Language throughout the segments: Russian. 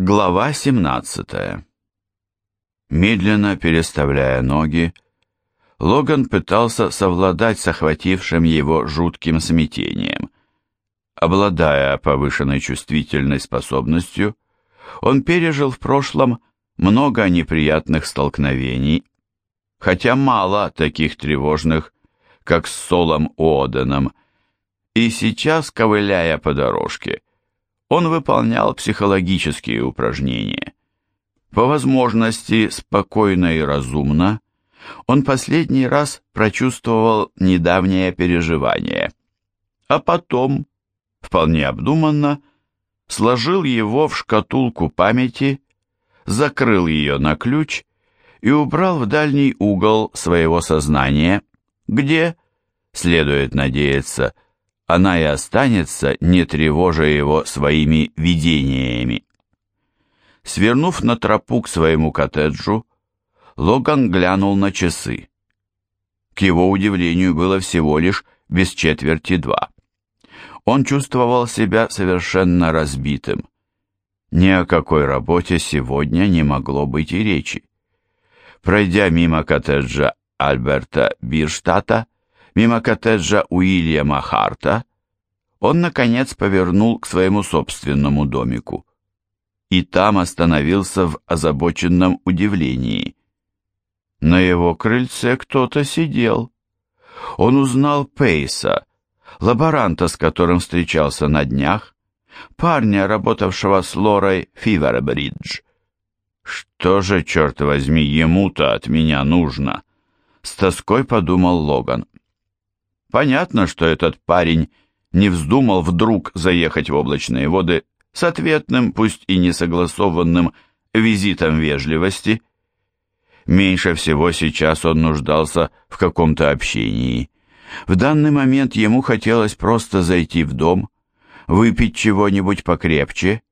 Глава 17 Медленно переставляя ноги, Логан пытался совладать с охватившим его жутким смятением. Обладая повышенной чувствительной способностью, он пережил в прошлом много неприятных столкновений, хотя мало таких тревожных, как с Солом Уоденом, и сейчас, ковыляя по дорожке, он выполнял психологические упражнения. По возможности спокойно и разумно он последний раз прочувствовал недавнее переживание, а потом, вполне обдуманно, сложил его в шкатулку памяти, закрыл ее на ключ и убрал в дальний угол своего сознания, где, следует надеяться, она и останется, не тревожа его своими видениями. Свернув на тропу к своему коттеджу, Логан глянул на часы. К его удивлению было всего лишь без четверти два. Он чувствовал себя совершенно разбитым. Ни о какой работе сегодня не могло быть и речи. Пройдя мимо коттеджа Альберта Бирштата, мимо коттеджа Уильяма Харта, он, наконец, повернул к своему собственному домику. И там остановился в озабоченном удивлении. На его крыльце кто-то сидел. Он узнал Пейса, лаборанта, с которым встречался на днях, парня, работавшего с Лорой Фивербридж. «Что же, черт возьми, ему-то от меня нужно?» С тоской подумал Логан. Понятно, что этот парень не вздумал вдруг заехать в облачные воды с ответным, пусть и несогласованным, визитом вежливости. Меньше всего сейчас он нуждался в каком-то общении. В данный момент ему хотелось просто зайти в дом, выпить чего-нибудь покрепче,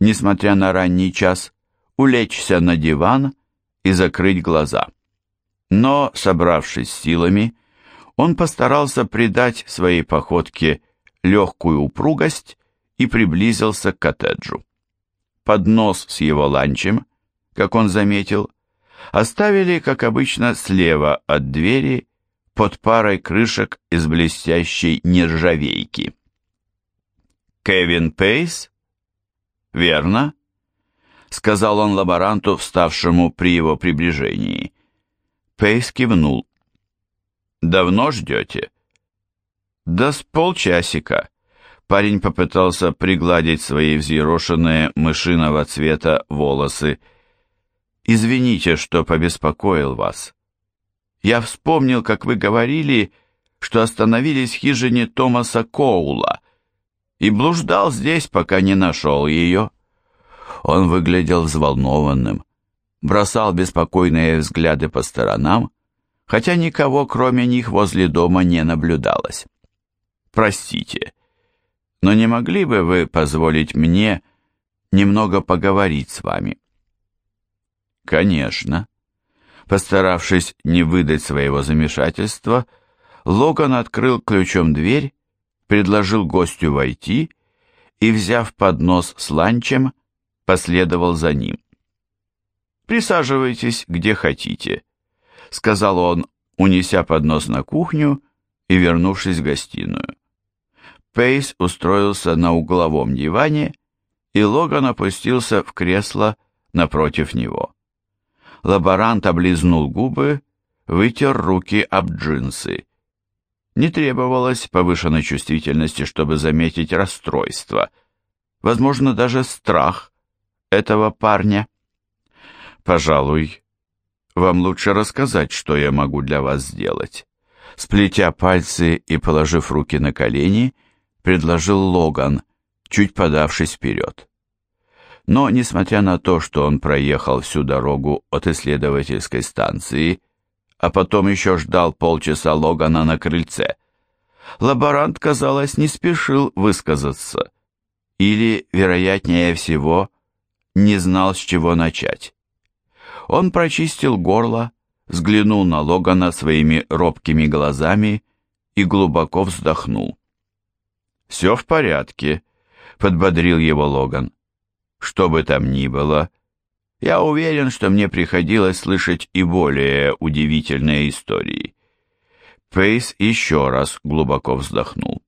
несмотря на ранний час, улечься на диван и закрыть глаза. Но, собравшись силами, он постарался придать своей походке легкую упругость и приблизился к коттеджу. Поднос с его ланчем, как он заметил, оставили, как обычно, слева от двери под парой крышек из блестящей нержавейки. «Кевин Пейс?» «Верно», — сказал он лаборанту, вставшему при его приближении. Пейс кивнул. Давно ждете?» «Да с полчасика». Парень попытался пригладить свои взъерошенные мышиного цвета волосы. «Извините, что побеспокоил вас. Я вспомнил, как вы говорили, что остановились в хижине Томаса Коула и блуждал здесь, пока не нашел ее». Он выглядел взволнованным, бросал беспокойные взгляды по сторонам, хотя никого кроме них возле дома не наблюдалось. «Простите, но не могли бы вы позволить мне немного поговорить с вами?» «Конечно». Постаравшись не выдать своего замешательства, Логан открыл ключом дверь, предложил гостю войти и, взяв поднос с ланчем, последовал за ним. «Присаживайтесь, где хотите», — сказал он, унеся поднос на кухню и вернувшись в гостиную. Пейс устроился на угловом диване, и Логан опустился в кресло напротив него. Лаборант облизнул губы, вытер руки об джинсы. Не требовалось повышенной чувствительности, чтобы заметить расстройство, возможно, даже страх этого парня. Пожалуй, вам лучше рассказать, что я могу для вас сделать. Сплетя пальцы и положив руки на колени, предложил Логан, чуть подавшись вперед. Но, несмотря на то, что он проехал всю дорогу от исследовательской станции, а потом еще ждал полчаса Логана на крыльце, лаборант, казалось, не спешил высказаться. Или, вероятнее всего, не знал, с чего начать. Он прочистил горло, взглянул на Логана своими робкими глазами и глубоко вздохнул. «Все в порядке», — подбодрил его Логан. что бы там ни было, я уверен, что мне приходилось слышать и более удивительные истории. Пейс еще раз глубоко вздохнул.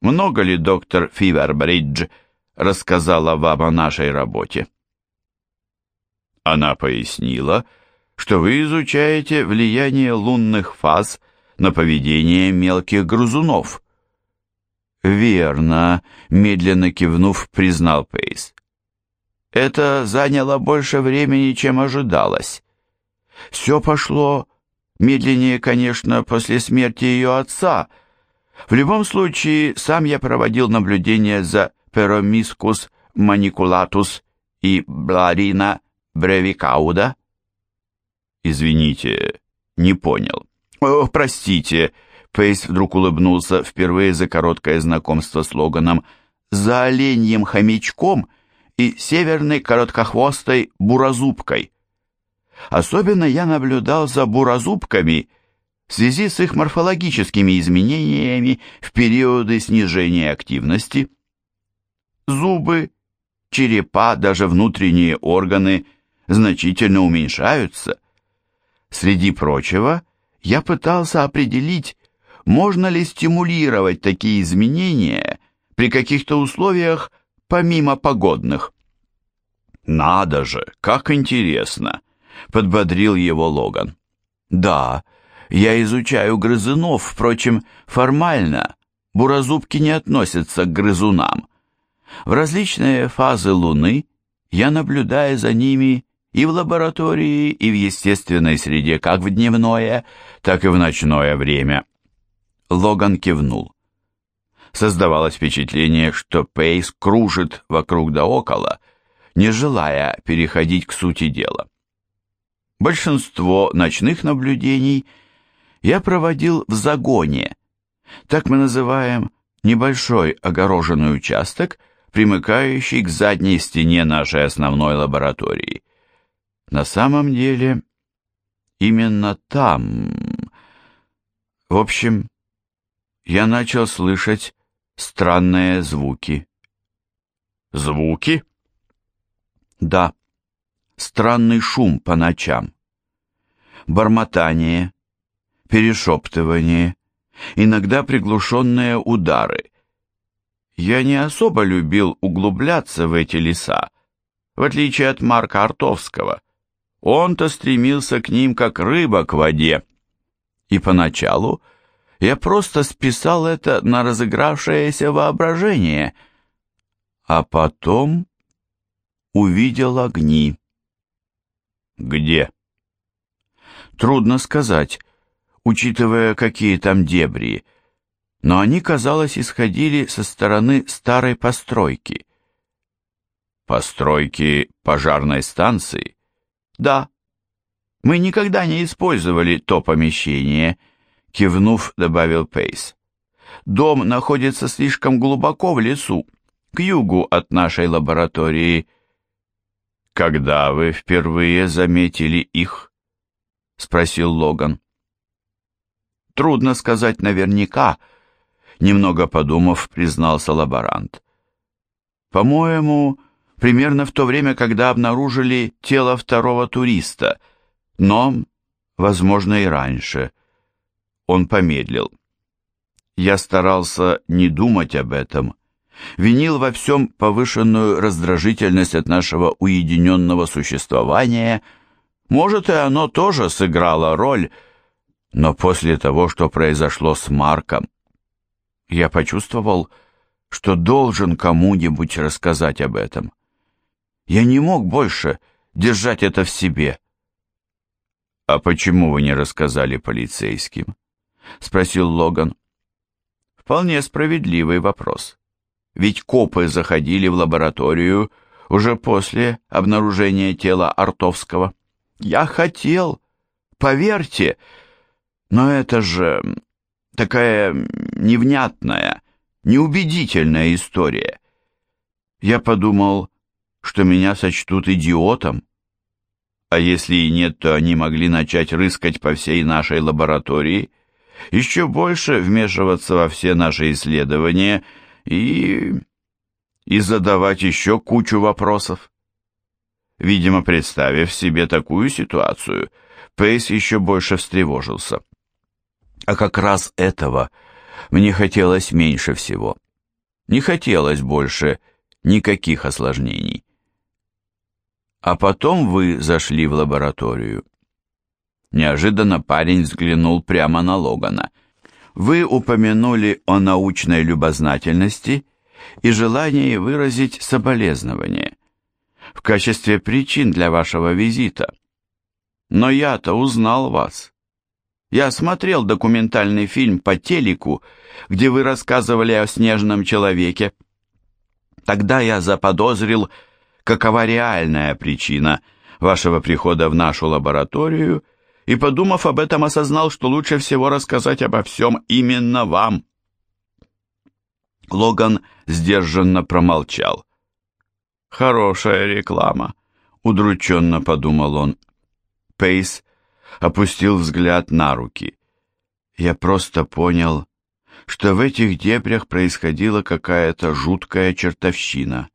Много ли доктор Фивербридж рассказала вам о нашей работе? Она пояснила, что вы изучаете влияние лунных фаз на поведение мелких грызунов. Верно, медленно кивнув, признал Пейс. Это заняло больше времени, чем ожидалось. Все пошло медленнее, конечно, после смерти ее отца. В любом случае, сам я проводил наблюдения за Перомискус маникулатус и Бларина Бревикауда? Извините, не понял. О, простите. Пейс вдруг улыбнулся впервые за короткое знакомство с Логаном. За оленьем хомячком и северной короткохвостой буразубкой. Особенно я наблюдал за буразубками в связи с их морфологическими изменениями в периоды снижения активности. Зубы, черепа, даже внутренние органы значительно уменьшаются. Среди прочего, я пытался определить, можно ли стимулировать такие изменения при каких-то условиях помимо погодных. «Надо же, как интересно!» — подбодрил его Логан. «Да, я изучаю грызунов, впрочем, формально буразубки не относятся к грызунам. В различные фазы Луны я наблюдаю за ними и в лаборатории, и в естественной среде, как в дневное, так и в ночное время. Логан кивнул. Создавалось впечатление, что Пейс кружит вокруг да около, не желая переходить к сути дела. Большинство ночных наблюдений я проводил в загоне, так мы называем небольшой огороженный участок, примыкающий к задней стене нашей основной лаборатории. На самом деле, именно там... В общем, я начал слышать странные звуки. Звуки? Да, странный шум по ночам. Бормотание, перешептывание, иногда приглушенные удары. Я не особо любил углубляться в эти леса, в отличие от Марка Артовского. Он-то стремился к ним, как рыба к воде. И поначалу я просто списал это на разыгравшееся воображение, а потом увидел огни. Где? Трудно сказать, учитывая, какие там дебри, но они, казалось, исходили со стороны старой постройки. Постройки пожарной станции? Да. Мы никогда не использовали то помещение, кивнув, добавил Пейс. Дом находится слишком глубоко в лесу, к югу от нашей лаборатории. Когда вы впервые заметили их? спросил Логан. Трудно сказать наверняка, немного подумав, признался лаборант. По-моему, примерно в то время, когда обнаружили тело второго туриста, но, возможно, и раньше. Он помедлил. Я старался не думать об этом, винил во всем повышенную раздражительность от нашего уединенного существования. Может, и оно тоже сыграло роль, но после того, что произошло с Марком, я почувствовал, что должен кому-нибудь рассказать об этом. Я не мог больше держать это в себе. «А почему вы не рассказали полицейским?» — спросил Логан. Вполне справедливый вопрос. Ведь копы заходили в лабораторию уже после обнаружения тела Артовского. Я хотел, поверьте, но это же такая невнятная, неубедительная история. Я подумал, что меня сочтут идиотом. А если и нет, то они могли начать рыскать по всей нашей лаборатории, еще больше вмешиваться во все наши исследования и... и задавать еще кучу вопросов. Видимо, представив себе такую ситуацию, Пейс еще больше встревожился. А как раз этого мне хотелось меньше всего. Не хотелось больше никаких осложнений. А потом вы зашли в лабораторию. Неожиданно парень взглянул прямо на Логана. Вы упомянули о научной любознательности и желании выразить соболезнование в качестве причин для вашего визита. Но я-то узнал вас. Я смотрел документальный фильм по телеку, где вы рассказывали о снежном человеке. Тогда я заподозрил, какова реальная причина вашего прихода в нашу лабораторию и, подумав об этом, осознал, что лучше всего рассказать обо всем именно вам. Логан сдержанно промолчал. «Хорошая реклама», — удрученно подумал он. Пейс опустил взгляд на руки. «Я просто понял, что в этих дебрях происходила какая-то жуткая чертовщина.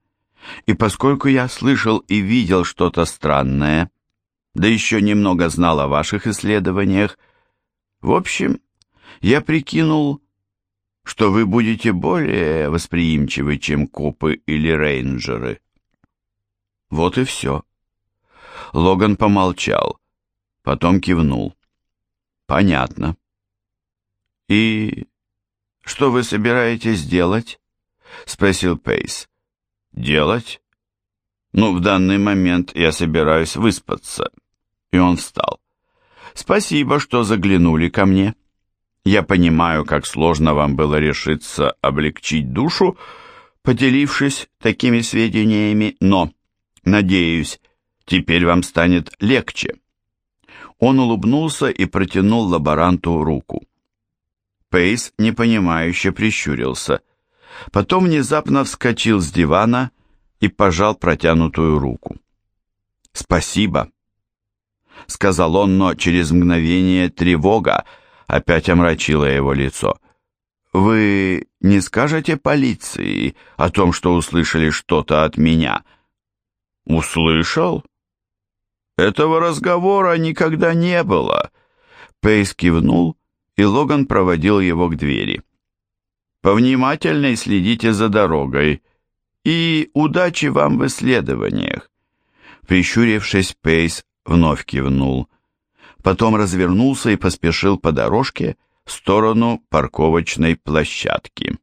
И поскольку я слышал и видел что-то странное, да еще немного знал о ваших исследованиях, в общем, я прикинул, что вы будете более восприимчивы, чем копы или рейнджеры. Вот и все. Логан помолчал, потом кивнул. Понятно. И что вы собираетесь делать? Спросил Пейс. Делать? Ну, в данный момент я собираюсь выспаться. И он встал. Спасибо, что заглянули ко мне. Я понимаю, как сложно вам было решиться облегчить душу, поделившись такими сведениями, но Надеюсь, теперь вам станет легче. Он улыбнулся и протянул лаборанту руку. Пейс непонимающе прищурился. Потом внезапно вскочил с дивана и пожал протянутую руку. «Спасибо», — сказал он, но через мгновение тревога опять омрачила его лицо. «Вы не скажете полиции о том, что услышали что-то от меня?» «Услышал?» «Этого разговора никогда не было!» Пейс кивнул, и Логан проводил его к двери. «Повнимательней следите за дорогой, и удачи вам в исследованиях!» Прищурившись, Пейс вновь кивнул. Потом развернулся и поспешил по дорожке в сторону парковочной площадки.